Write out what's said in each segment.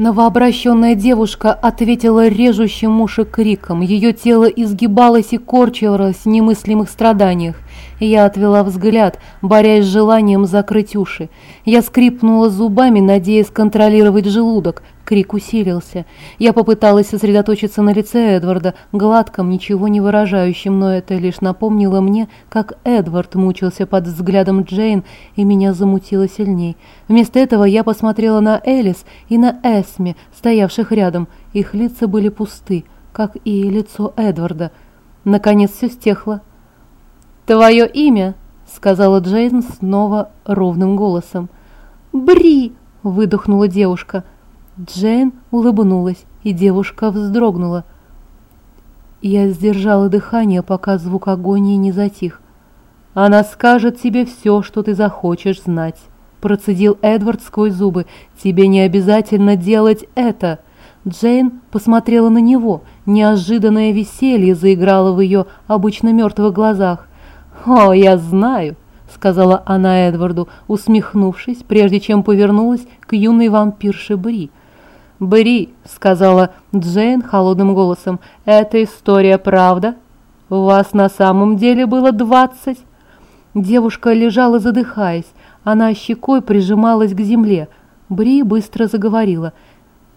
Новообращенная девушка ответила режущим уши криком. Ее тело изгибалось и корчилось в немыслимых страданиях. Я отвела взгляд, борясь с желанием закрыть уши. Я скрипнула зубами, надеясь контролировать желудок. Крик усилился. Я попыталась сосредоточиться на лице Эдварда, гладком, ничего не выражающем, но это лишь напомнило мне, как Эдвард мучился под взглядом Джейн, и меня замутило сильней. Вместо этого я посмотрела на Элис и на Эсми, стоявших рядом. Их лица были пусты, как и лицо Эдварда. Наконец все стехло. «Твое имя?» — сказала Джейн снова ровным голосом. «Бри!» — выдохнула девушка. Джейн улыбнулась, и девушка вздрогнула. Я сдержала дыхание, пока звук агонии не затих. «Она скажет тебе все, что ты захочешь знать», — процедил Эдвард сквозь зубы. «Тебе не обязательно делать это». Джейн посмотрела на него. Неожиданное веселье заиграло в ее обычно мертвых глазах. «О, я знаю», — сказала она Эдварду, усмехнувшись, прежде чем повернулась к юной вампирше Бри. «Бри», — сказала Джейн холодным голосом, — «эта история правда? У вас на самом деле было двадцать?» Девушка лежала, задыхаясь. Она щекой прижималась к земле. Бри быстро заговорила.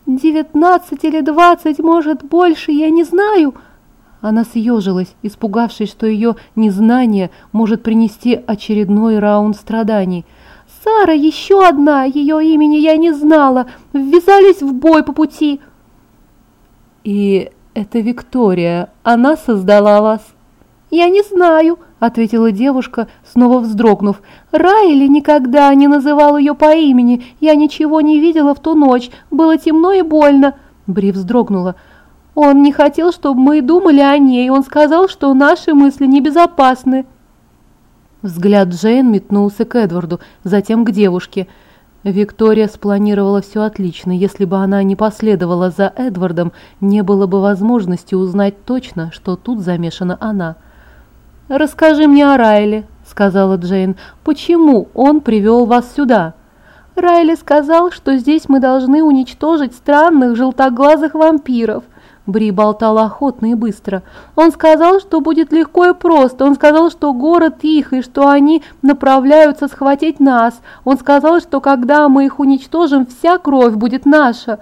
«Девятнадцать или двадцать, может, больше, я не знаю», — она съежилась, испугавшись, что ее незнание может принести очередной раунд страданий. «Сара, еще одна, ее имени я не знала, ввязались в бой по пути». «И это Виктория, она создала вас?» «Я не знаю», — ответила девушка, снова вздрогнув. «Райли никогда не называл ее по имени, я ничего не видела в ту ночь, было темно и больно». Бри вздрогнула. Он не хотел, чтобы мы думали о ней. Он сказал, что наши мысли небезопасны. Взгляд Джейн метнулся к Эдварду, затем к девушке. Виктория спланировала все отлично. Если бы она не последовала за Эдвардом, не было бы возможности узнать точно, что тут замешана она. «Расскажи мне о Райле», — сказала Джейн. «Почему он привел вас сюда?» Райли сказал, что здесь мы должны уничтожить странных желтоглазых вампиров. Бри болтала охотно и быстро. Он сказал, что будет легко и просто. Он сказал, что город их, и что они направляются схватить нас. Он сказал, что когда мы их уничтожим, вся кровь будет наша.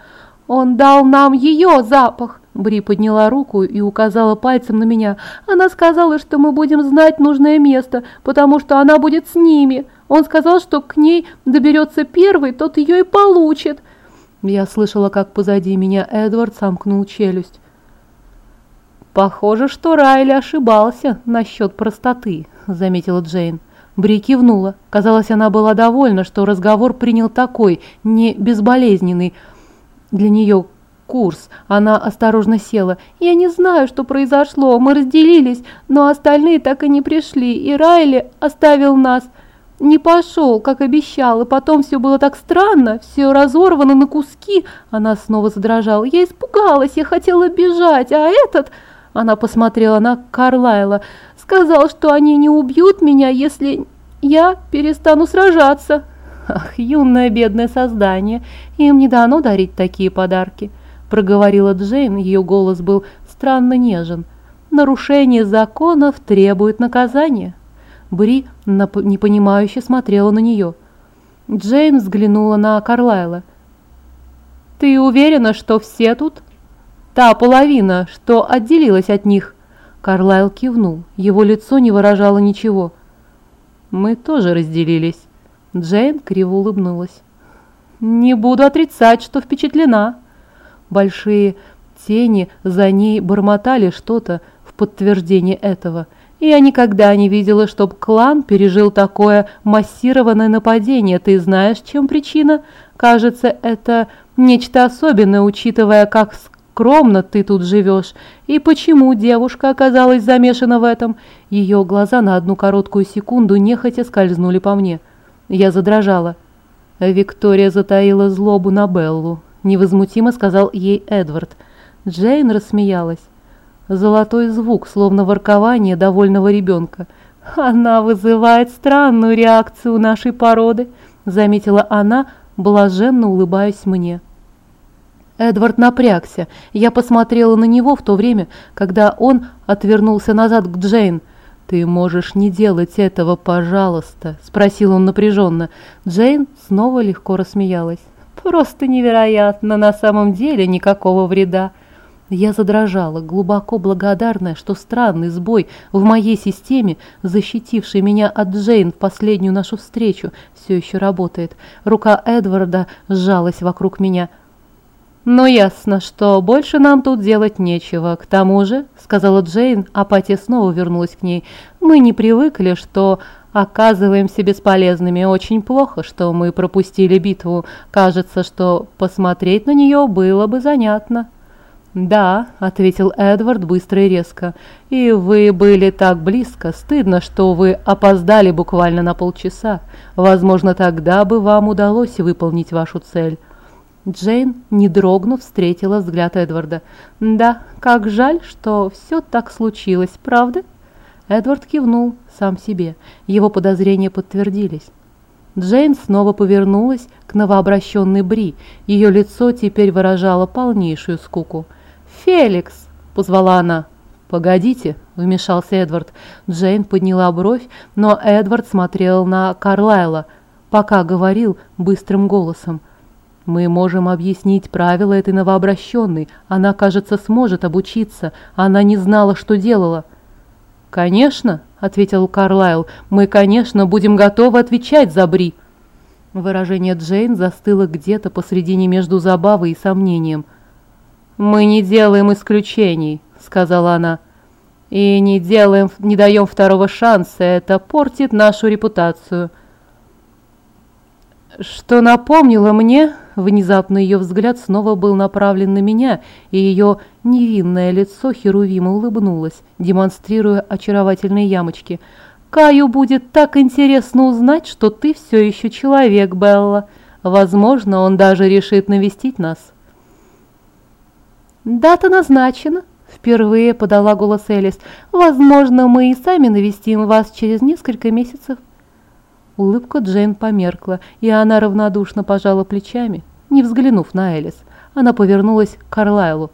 Он дал нам ее запах. Бри подняла руку и указала пальцем на меня. Она сказала, что мы будем знать нужное место, потому что она будет с ними. Он сказал, что к ней доберется первый, тот ее и получит. Я слышала, как позади меня Эдвард сомкнул челюсть. «Похоже, что Райли ошибался насчет простоты», — заметила Джейн. Бри кивнула. Казалось, она была довольна, что разговор принял такой, не безболезненный для нее курс. Она осторожно села. «Я не знаю, что произошло. Мы разделились, но остальные так и не пришли, и Райли оставил нас» не пошел, как обещал, и потом все было так странно, все разорвано на куски. Она снова задрожала. Я испугалась, я хотела бежать, а этот... Она посмотрела на Карлайла. Сказал, что они не убьют меня, если я перестану сражаться. Ах, юное бедное создание, им не дано дарить такие подарки, проговорила Джейн, ее голос был странно нежен. Нарушение законов требует наказания. Бри непонимающе смотрела на нее. Джейн взглянула на Карлайла. «Ты уверена, что все тут?» «Та половина, что отделилась от них». Карлайл кивнул. Его лицо не выражало ничего. «Мы тоже разделились». Джейн криво улыбнулась. «Не буду отрицать, что впечатлена». Большие тени за ней бормотали что-то в подтверждение этого – я никогда не видела, чтоб клан пережил такое массированное нападение. Ты знаешь, чем причина? Кажется, это нечто особенное, учитывая, как скромно ты тут живешь. И почему девушка оказалась замешана в этом? Ее глаза на одну короткую секунду нехотя скользнули по мне. Я задрожала. Виктория затаила злобу на Беллу. Невозмутимо сказал ей Эдвард. Джейн рассмеялась. Золотой звук, словно воркование довольного ребенка. «Она вызывает странную реакцию нашей породы», — заметила она, блаженно улыбаясь мне. Эдвард напрягся. Я посмотрела на него в то время, когда он отвернулся назад к Джейн. «Ты можешь не делать этого, пожалуйста?» – спросил он напряженно. Джейн снова легко рассмеялась. «Просто невероятно, на самом деле никакого вреда». Я задрожала, глубоко благодарная, что странный сбой в моей системе, защитивший меня от Джейн в последнюю нашу встречу, все еще работает. Рука Эдварда сжалась вокруг меня – «Но ясно, что больше нам тут делать нечего. К тому же, — сказала Джейн, апатия снова вернулась к ней, — мы не привыкли, что оказываемся бесполезными. Очень плохо, что мы пропустили битву. Кажется, что посмотреть на нее было бы занятно». «Да», — ответил Эдвард быстро и резко, — «и вы были так близко. Стыдно, что вы опоздали буквально на полчаса. Возможно, тогда бы вам удалось выполнить вашу цель». Джейн, не дрогнув, встретила взгляд Эдварда. «Да, как жаль, что все так случилось, правда?» Эдвард кивнул сам себе. Его подозрения подтвердились. Джейн снова повернулась к новообращенной Бри. Ее лицо теперь выражало полнейшую скуку. «Феликс!» – позвала она. «Погодите», – вмешался Эдвард. Джейн подняла бровь, но Эдвард смотрел на Карлайла, пока говорил быстрым голосом – мы можем объяснить правила этой новообращенной. Она, кажется, сможет обучиться. Она не знала, что делала. «Конечно», — ответил Карлайл, — «мы, конечно, будем готовы отвечать за Бри». Выражение Джейн застыло где-то посредине между забавой и сомнением. «Мы не делаем исключений», — сказала она. «И не делаем, не даем второго шанса. Это портит нашу репутацию». Что напомнило мне, внезапно ее взгляд снова был направлен на меня, и ее невинное лицо Херувима улыбнулось, демонстрируя очаровательные ямочки. «Каю будет так интересно узнать, что ты все еще человек, Белла. Возможно, он даже решит навестить нас». «Дата назначена», — впервые подала голос Элис. «Возможно, мы и сами навестим вас через несколько месяцев». Улыбка Джейн померкла, и она равнодушно пожала плечами, не взглянув на Элис. Она повернулась к Карлайлу.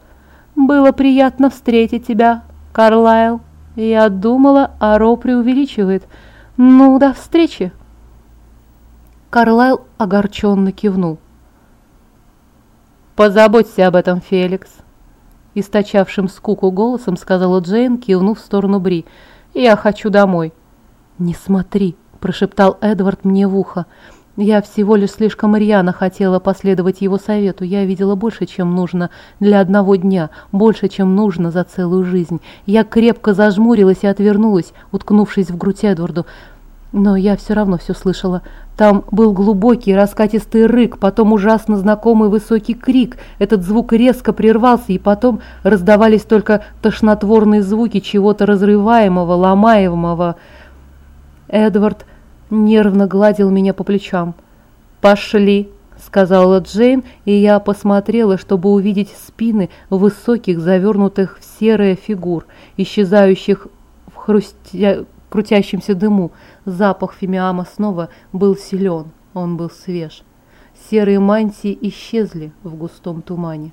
«Было приятно встретить тебя, Карлайл. Я думала, Аро преувеличивает. Ну, до встречи!» Карлайл огорченно кивнул. «Позаботься об этом, Феликс!» Источавшим скуку голосом сказала Джейн, кивнув в сторону Бри. «Я хочу домой». «Не смотри!» – прошептал Эдвард мне в ухо. Я всего лишь слишком рьяно хотела последовать его совету. Я видела больше, чем нужно для одного дня, больше, чем нужно за целую жизнь. Я крепко зажмурилась и отвернулась, уткнувшись в грудь Эдварду. Но я все равно все слышала. Там был глубокий раскатистый рык, потом ужасно знакомый высокий крик. Этот звук резко прервался, и потом раздавались только тошнотворные звуки чего-то разрываемого, ломаемого. Эдвард нервно гладил меня по плечам. «Пошли!» — сказала Джейн, и я посмотрела, чтобы увидеть спины высоких, завернутых в серые фигур, исчезающих в хрустя... крутящемся дыму. Запах фимиама снова был силен, он был свеж. Серые мантии исчезли в густом тумане.